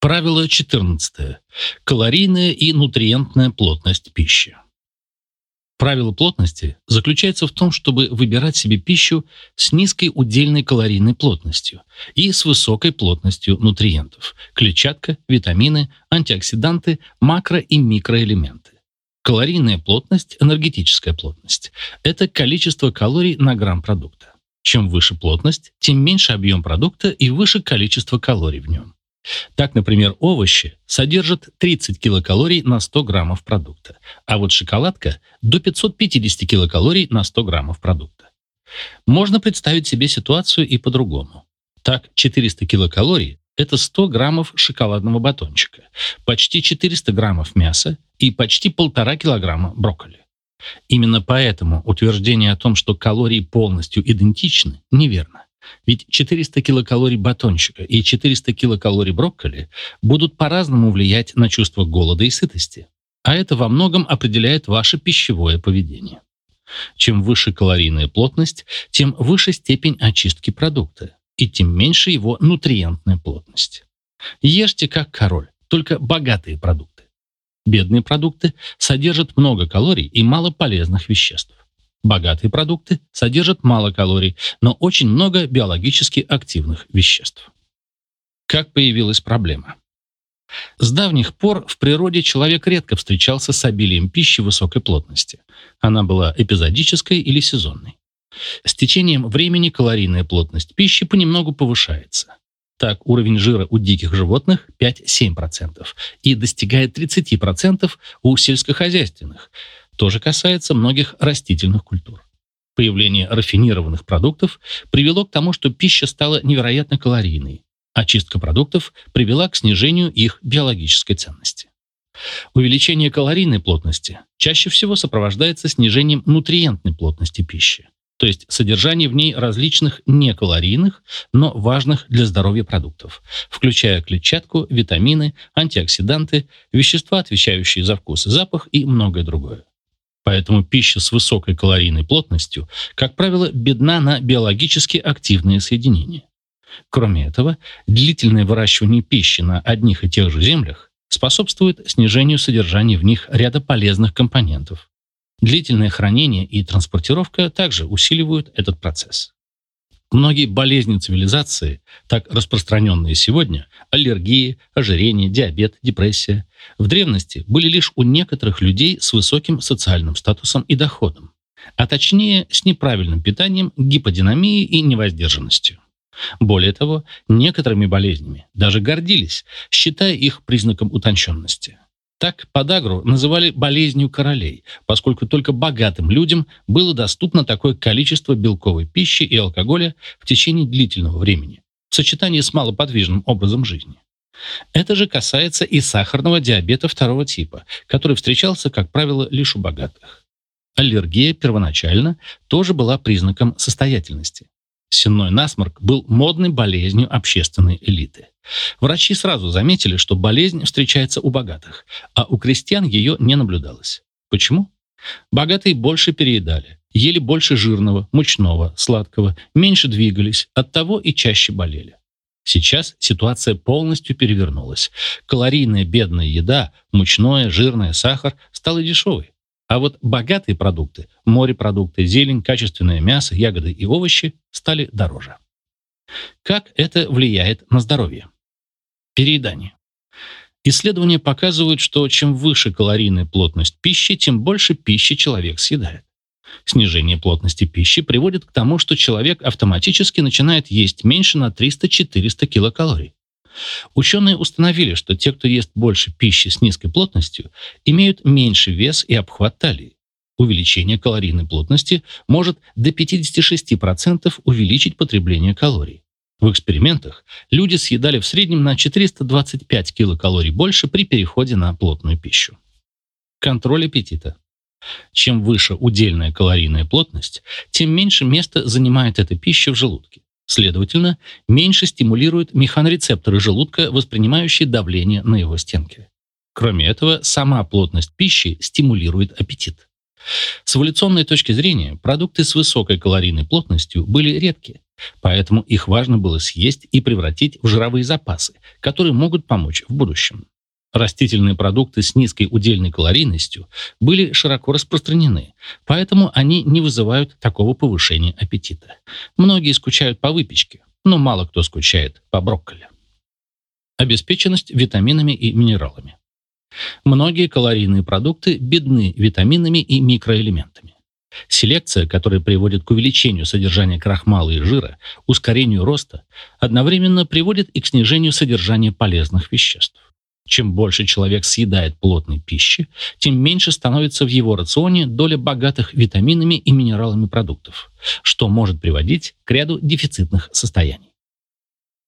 Правило 14. Калорийная и нутриентная плотность пищи. Правило плотности заключается в том, чтобы выбирать себе пищу с низкой удельной калорийной плотностью и с высокой плотностью нутриентов – клетчатка, витамины, антиоксиданты, макро- и микроэлементы. Калорийная плотность, энергетическая плотность – это количество калорий на грамм продукта. Чем выше плотность, тем меньше объем продукта и выше количество калорий в нем. Так, например, овощи содержат 30 килокалорий на 100 граммов продукта, а вот шоколадка – до 550 килокалорий на 100 граммов продукта. Можно представить себе ситуацию и по-другому. Так, 400 килокалорий – это 100 граммов шоколадного батончика, почти 400 граммов мяса и почти полтора килограмма брокколи. Именно поэтому утверждение о том, что калории полностью идентичны, неверно. Ведь 400 килокалорий батончика и 400 килокалорий брокколи будут по-разному влиять на чувство голода и сытости. А это во многом определяет ваше пищевое поведение. Чем выше калорийная плотность, тем выше степень очистки продукта, и тем меньше его нутриентная плотность. Ешьте как король, только богатые продукты. Бедные продукты содержат много калорий и мало полезных веществ. Богатые продукты содержат мало калорий, но очень много биологически активных веществ. Как появилась проблема? С давних пор в природе человек редко встречался с обилием пищи высокой плотности. Она была эпизодической или сезонной. С течением времени калорийная плотность пищи понемногу повышается. Так, уровень жира у диких животных 5-7% и достигает 30% у сельскохозяйственных, тоже касается многих растительных культур. Появление рафинированных продуктов привело к тому, что пища стала невероятно калорийной, а чистка продуктов привела к снижению их биологической ценности. Увеличение калорийной плотности чаще всего сопровождается снижением нутриентной плотности пищи, то есть содержание в ней различных некалорийных, но важных для здоровья продуктов, включая клетчатку, витамины, антиоксиданты, вещества, отвечающие за вкус и запах и многое другое. Поэтому пища с высокой калорийной плотностью, как правило, бедна на биологически активные соединения. Кроме этого, длительное выращивание пищи на одних и тех же землях способствует снижению содержания в них ряда полезных компонентов. Длительное хранение и транспортировка также усиливают этот процесс. Многие болезни цивилизации, так распространенные сегодня, аллергии, ожирение, диабет, депрессия, в древности были лишь у некоторых людей с высоким социальным статусом и доходом, а точнее с неправильным питанием, гиподинамией и невоздержанностью. Более того, некоторыми болезнями даже гордились, считая их признаком утонченности. Так подагру называли болезнью королей, поскольку только богатым людям было доступно такое количество белковой пищи и алкоголя в течение длительного времени, в сочетании с малоподвижным образом жизни. Это же касается и сахарного диабета второго типа, который встречался, как правило, лишь у богатых. Аллергия первоначально тоже была признаком состоятельности. Сенной насморк был модной болезнью общественной элиты. Врачи сразу заметили, что болезнь встречается у богатых, а у крестьян ее не наблюдалось. Почему? Богатые больше переедали, ели больше жирного, мучного, сладкого, меньше двигались, оттого и чаще болели. Сейчас ситуация полностью перевернулась. Калорийная бедная еда, мучное, жирное, сахар стала дешевой. А вот богатые продукты, морепродукты, зелень, качественное мясо, ягоды и овощи стали дороже. Как это влияет на здоровье? Переедание. Исследования показывают, что чем выше калорийная плотность пищи, тем больше пищи человек съедает. Снижение плотности пищи приводит к тому, что человек автоматически начинает есть меньше на 300-400 килокалорий. Ученые установили, что те, кто ест больше пищи с низкой плотностью, имеют меньший вес и обхват талии. Увеличение калорийной плотности может до 56% увеличить потребление калорий. В экспериментах люди съедали в среднем на 425 килокалорий больше при переходе на плотную пищу. Контроль аппетита. Чем выше удельная калорийная плотность, тем меньше места занимает эта пища в желудке. Следовательно, меньше стимулируют механорецепторы желудка, воспринимающие давление на его стенки. Кроме этого, сама плотность пищи стимулирует аппетит. С эволюционной точки зрения, продукты с высокой калорийной плотностью были редки, Поэтому их важно было съесть и превратить в жировые запасы, которые могут помочь в будущем. Растительные продукты с низкой удельной калорийностью были широко распространены, поэтому они не вызывают такого повышения аппетита. Многие скучают по выпечке, но мало кто скучает по брокколи. Обеспеченность витаминами и минералами. Многие калорийные продукты бедны витаминами и микроэлементами. Селекция, которая приводит к увеличению содержания крахмала и жира, ускорению роста, одновременно приводит и к снижению содержания полезных веществ. Чем больше человек съедает плотной пищи, тем меньше становится в его рационе доля богатых витаминами и минералами продуктов, что может приводить к ряду дефицитных состояний.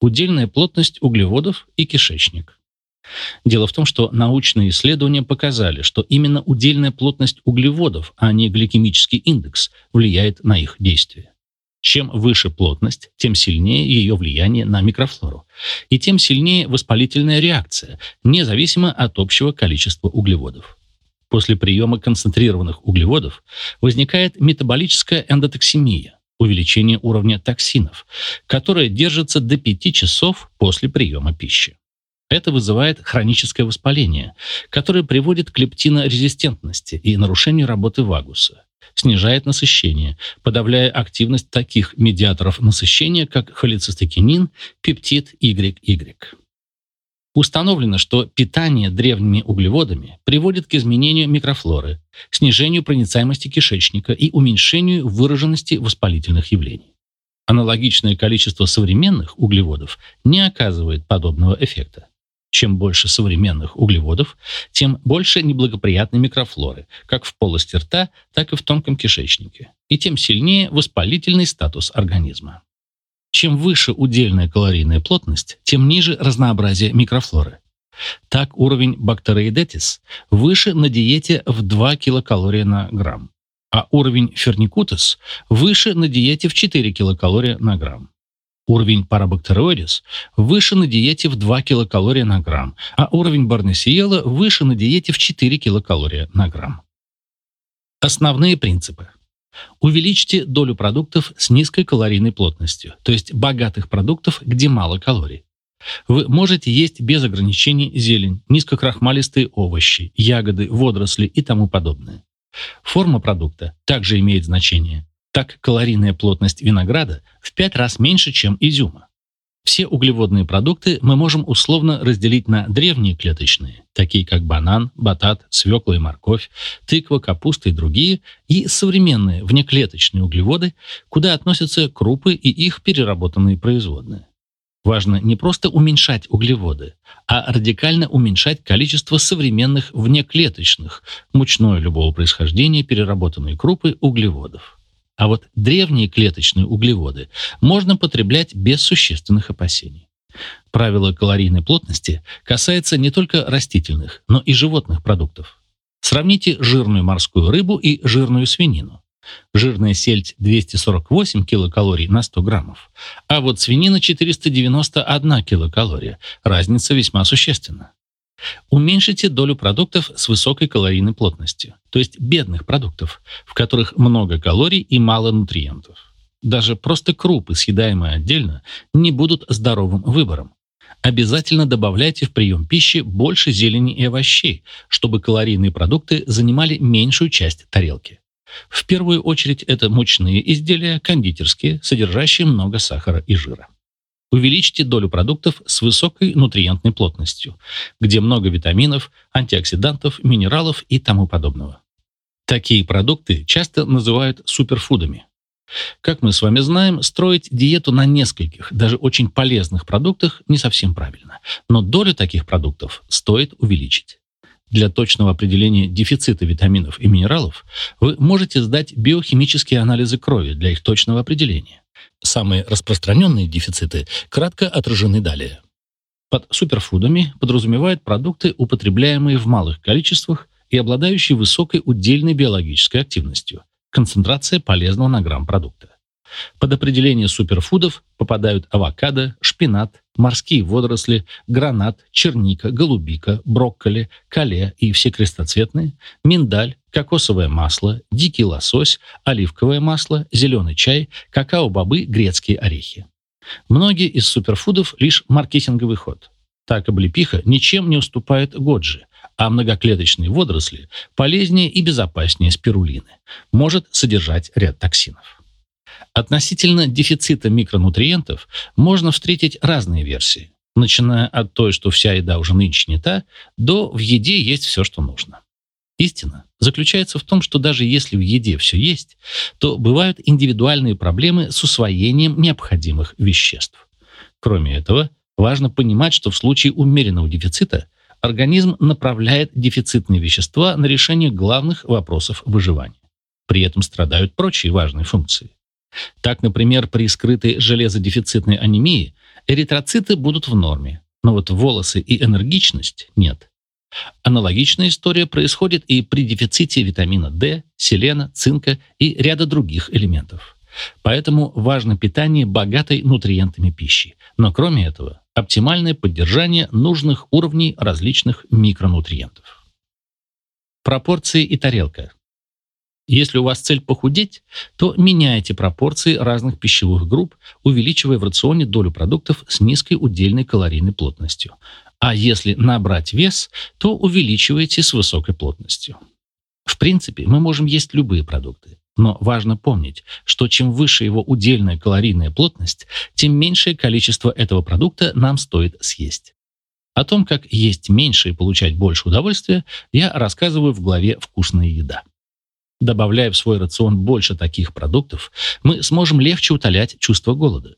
Удельная плотность углеводов и кишечник. Дело в том, что научные исследования показали, что именно удельная плотность углеводов, а не гликемический индекс, влияет на их действие. Чем выше плотность, тем сильнее ее влияние на микрофлору, и тем сильнее воспалительная реакция, независимо от общего количества углеводов. После приема концентрированных углеводов возникает метаболическая эндотоксемия, увеличение уровня токсинов, которое держится до 5 часов после приема пищи. Это вызывает хроническое воспаление, которое приводит к лептинорезистентности и нарушению работы вагуса снижает насыщение, подавляя активность таких медиаторов насыщения, как холецистокинин, пептид YY. Установлено, что питание древними углеводами приводит к изменению микрофлоры, снижению проницаемости кишечника и уменьшению выраженности воспалительных явлений. Аналогичное количество современных углеводов не оказывает подобного эффекта. Чем больше современных углеводов, тем больше неблагоприятной микрофлоры, как в полости рта, так и в тонком кишечнике, и тем сильнее воспалительный статус организма. Чем выше удельная калорийная плотность, тем ниже разнообразие микрофлоры. Так уровень бактероидетис выше на диете в 2 килокалории на грамм, а уровень ферникутес выше на диете в 4 килокалории на грамм. Уровень парабактериозис выше на диете в 2 килокалории на грамм, а уровень барнесиела выше на диете в 4 килокалории на грамм. Основные принципы. Увеличьте долю продуктов с низкой калорийной плотностью, то есть богатых продуктов, где мало калорий. Вы можете есть без ограничений зелень, низкокрахмалистые овощи, ягоды, водоросли и тому подобное. Форма продукта также имеет значение. Так калорийная плотность винограда в 5 раз меньше, чем изюма. Все углеводные продукты мы можем условно разделить на древние клеточные, такие как банан, батат, свекла и морковь, тыква, капуста и другие, и современные внеклеточные углеводы, куда относятся крупы и их переработанные производные. Важно не просто уменьшать углеводы, а радикально уменьшать количество современных внеклеточных, мучное любого происхождения переработанные крупы углеводов. А вот древние клеточные углеводы можно потреблять без существенных опасений. Правило калорийной плотности касается не только растительных, но и животных продуктов. Сравните жирную морскую рыбу и жирную свинину. Жирная сельдь 248 килокалорий на 100 граммов, а вот свинина 491 килокалория. Разница весьма существенна. Уменьшите долю продуктов с высокой калорийной плотностью, то есть бедных продуктов, в которых много калорий и мало нутриентов. Даже просто крупы, съедаемые отдельно, не будут здоровым выбором. Обязательно добавляйте в прием пищи больше зелени и овощей, чтобы калорийные продукты занимали меньшую часть тарелки. В первую очередь это мучные изделия, кондитерские, содержащие много сахара и жира. Увеличьте долю продуктов с высокой нутриентной плотностью, где много витаминов, антиоксидантов, минералов и тому подобного. Такие продукты часто называют суперфудами. Как мы с вами знаем, строить диету на нескольких, даже очень полезных продуктах не совсем правильно, но долю таких продуктов стоит увеличить. Для точного определения дефицита витаминов и минералов вы можете сдать биохимические анализы крови для их точного определения. Самые распространенные дефициты кратко отражены далее. Под суперфудами подразумевают продукты, употребляемые в малых количествах и обладающие высокой удельной биологической активностью, концентрация полезного на грамм продукта. Под определение суперфудов попадают авокадо, шпинат, морские водоросли, гранат, черника, голубика, брокколи, кале и все крестоцветные, миндаль, кокосовое масло, дикий лосось, оливковое масло, зеленый чай, какао-бобы, грецкие орехи. Многие из суперфудов лишь маркетинговый ход. Так облепиха ничем не уступает годжи, а многоклеточные водоросли полезнее и безопаснее спирулины, может содержать ряд токсинов. Относительно дефицита микронутриентов можно встретить разные версии, начиная от той, что вся еда уже нынче не та, до «в еде есть все, что нужно». Истина заключается в том, что даже если в еде все есть, то бывают индивидуальные проблемы с усвоением необходимых веществ. Кроме этого, важно понимать, что в случае умеренного дефицита организм направляет дефицитные вещества на решение главных вопросов выживания. При этом страдают прочие важные функции. Так, например, при скрытой железодефицитной анемии эритроциты будут в норме, но вот волосы и энергичность нет. Аналогичная история происходит и при дефиците витамина D, селена, цинка и ряда других элементов. Поэтому важно питание богатой нутриентами пищи. Но кроме этого, оптимальное поддержание нужных уровней различных микронутриентов. Пропорции и тарелка. Если у вас цель похудеть, то меняйте пропорции разных пищевых групп, увеличивая в рационе долю продуктов с низкой удельной калорийной плотностью. А если набрать вес, то увеличивайте с высокой плотностью. В принципе, мы можем есть любые продукты. Но важно помнить, что чем выше его удельная калорийная плотность, тем меньшее количество этого продукта нам стоит съесть. О том, как есть меньше и получать больше удовольствия, я рассказываю в главе «Вкусная еда». Добавляя в свой рацион больше таких продуктов, мы сможем легче утолять чувство голода.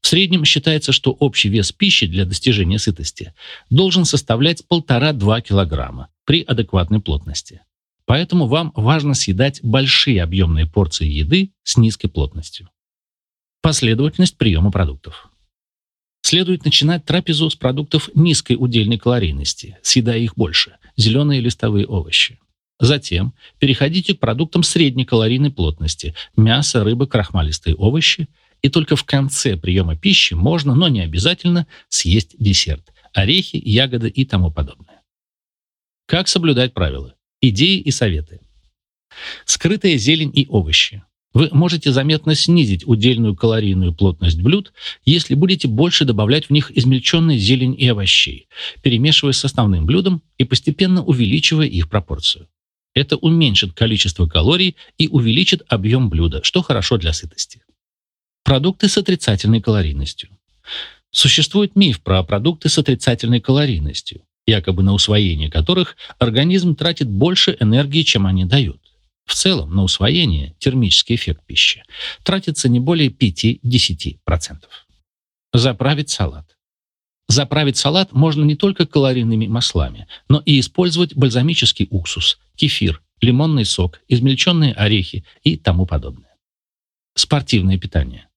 В среднем считается, что общий вес пищи для достижения сытости должен составлять 1,5-2 килограмма при адекватной плотности. Поэтому вам важно съедать большие объемные порции еды с низкой плотностью. Последовательность приема продуктов. Следует начинать трапезу с продуктов низкой удельной калорийности, съедая их больше, зеленые листовые овощи. Затем переходите к продуктам средней калорийной плотности, мясо, рыба, крахмалистые овощи – и только в конце приема пищи можно, но не обязательно, съесть десерт – орехи, ягоды и тому подобное. Как соблюдать правила? Идеи и советы. Скрытая зелень и овощи. Вы можете заметно снизить удельную калорийную плотность блюд, если будете больше добавлять в них измельченной зелень и овощей, перемешивая с основным блюдом и постепенно увеличивая их пропорцию. Это уменьшит количество калорий и увеличит объем блюда, что хорошо для сытости. Продукты с отрицательной калорийностью. Существует миф про продукты с отрицательной калорийностью, якобы на усвоение которых организм тратит больше энергии, чем они дают. В целом на усвоение, термический эффект пищи, тратится не более 5-10%. Заправить салат. Заправить салат можно не только калорийными маслами, но и использовать бальзамический уксус, кефир, лимонный сок, измельченные орехи и тому подобное. Спортивное питание.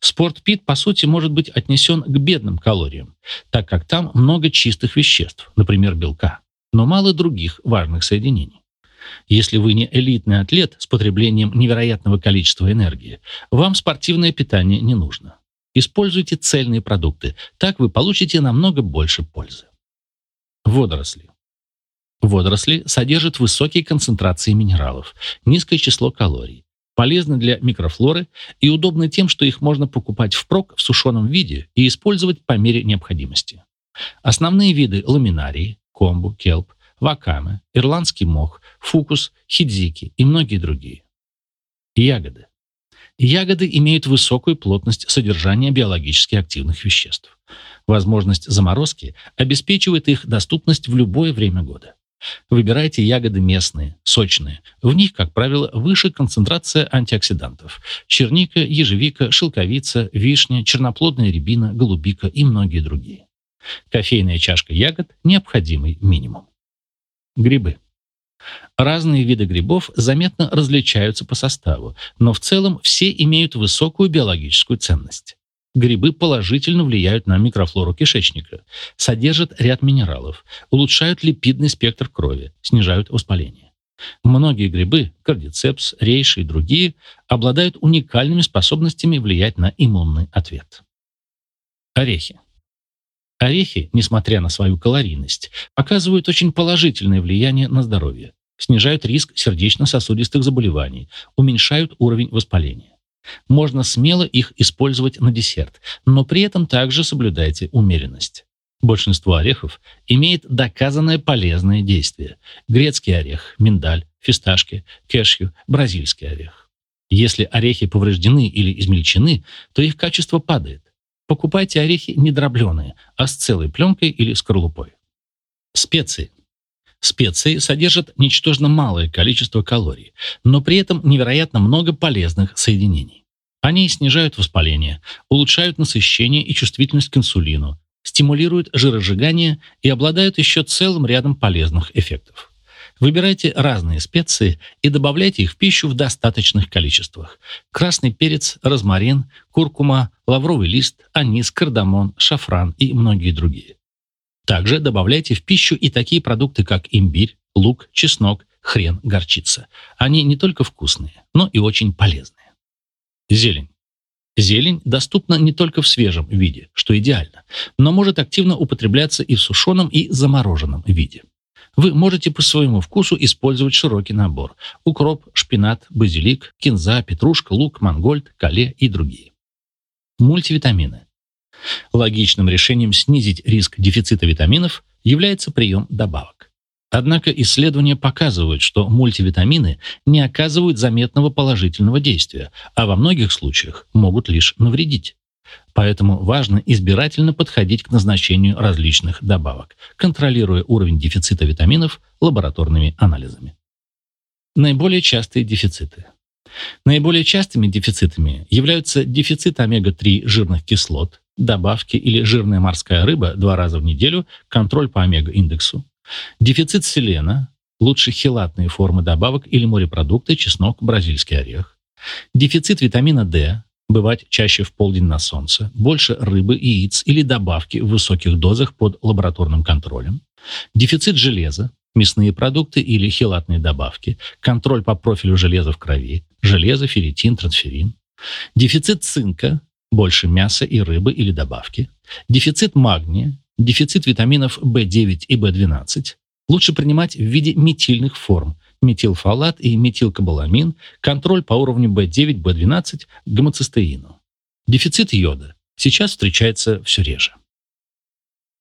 Спортпит, по сути, может быть отнесен к бедным калориям, так как там много чистых веществ, например, белка, но мало других важных соединений. Если вы не элитный атлет с потреблением невероятного количества энергии, вам спортивное питание не нужно. Используйте цельные продукты, так вы получите намного больше пользы. Водоросли. Водоросли содержат высокие концентрации минералов, низкое число калорий, полезны для микрофлоры и удобны тем, что их можно покупать впрок в сушеном виде и использовать по мере необходимости. Основные виды ламинарии, комбу, келп, вакаме, ирландский мох, фукус, хидзики и многие другие. Ягоды. Ягоды имеют высокую плотность содержания биологически активных веществ. Возможность заморозки обеспечивает их доступность в любое время года. Выбирайте ягоды местные, сочные. В них, как правило, выше концентрация антиоксидантов. Черника, ежевика, шелковица, вишня, черноплодная рябина, голубика и многие другие. Кофейная чашка ягод – необходимый минимум. Грибы. Разные виды грибов заметно различаются по составу, но в целом все имеют высокую биологическую ценность. Грибы положительно влияют на микрофлору кишечника, содержат ряд минералов, улучшают липидный спектр крови, снижают воспаление. Многие грибы, кардицепс, рейши и другие, обладают уникальными способностями влиять на иммунный ответ. Орехи. Орехи, несмотря на свою калорийность, показывают очень положительное влияние на здоровье, снижают риск сердечно-сосудистых заболеваний, уменьшают уровень воспаления. Можно смело их использовать на десерт, но при этом также соблюдайте умеренность. Большинство орехов имеет доказанное полезное действие. Грецкий орех, миндаль, фисташки, кешью, бразильский орех. Если орехи повреждены или измельчены, то их качество падает. Покупайте орехи не дробленые, а с целой пленкой или скорлупой. Специи. Специи содержат ничтожно малое количество калорий, но при этом невероятно много полезных соединений. Они снижают воспаление, улучшают насыщение и чувствительность к инсулину, стимулируют жиросжигание и обладают еще целым рядом полезных эффектов. Выбирайте разные специи и добавляйте их в пищу в достаточных количествах. Красный перец, розмарин, куркума, лавровый лист, анис, кардамон, шафран и многие другие. Также добавляйте в пищу и такие продукты, как имбирь, лук, чеснок, хрен, горчица. Они не только вкусные, но и очень полезные. Зелень. Зелень доступна не только в свежем виде, что идеально, но может активно употребляться и в сушеном, и замороженном виде. Вы можете по своему вкусу использовать широкий набор – укроп, шпинат, базилик, кинза, петрушка, лук, мангольд, кале и другие. Мультивитамины. Логичным решением снизить риск дефицита витаминов является прием добавок. Однако исследования показывают, что мультивитамины не оказывают заметного положительного действия, а во многих случаях могут лишь навредить. Поэтому важно избирательно подходить к назначению различных добавок, контролируя уровень дефицита витаминов лабораторными анализами. Наиболее частые дефициты. Наиболее частыми дефицитами являются дефицит омега-3 жирных кислот, добавки или жирная морская рыба два раза в неделю, контроль по омега-индексу, дефицит селена, лучше хелатные формы добавок или морепродукты, чеснок, бразильский орех, дефицит витамина D, бывать чаще в полдень на солнце, больше рыбы, яиц или добавки в высоких дозах под лабораторным контролем, дефицит железа, мясные продукты или хелатные добавки, контроль по профилю железа в крови, железо, ферритин, трансферин, дефицит цинка, больше мяса и рыбы или добавки, дефицит магния, дефицит витаминов В9 и В12, лучше принимать в виде метильных форм, метилфолат и метилкобаламин, контроль по уровню B9, B12, гомоцистеину. Дефицит йода сейчас встречается все реже.